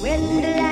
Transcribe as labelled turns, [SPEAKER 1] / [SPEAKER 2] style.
[SPEAKER 1] When the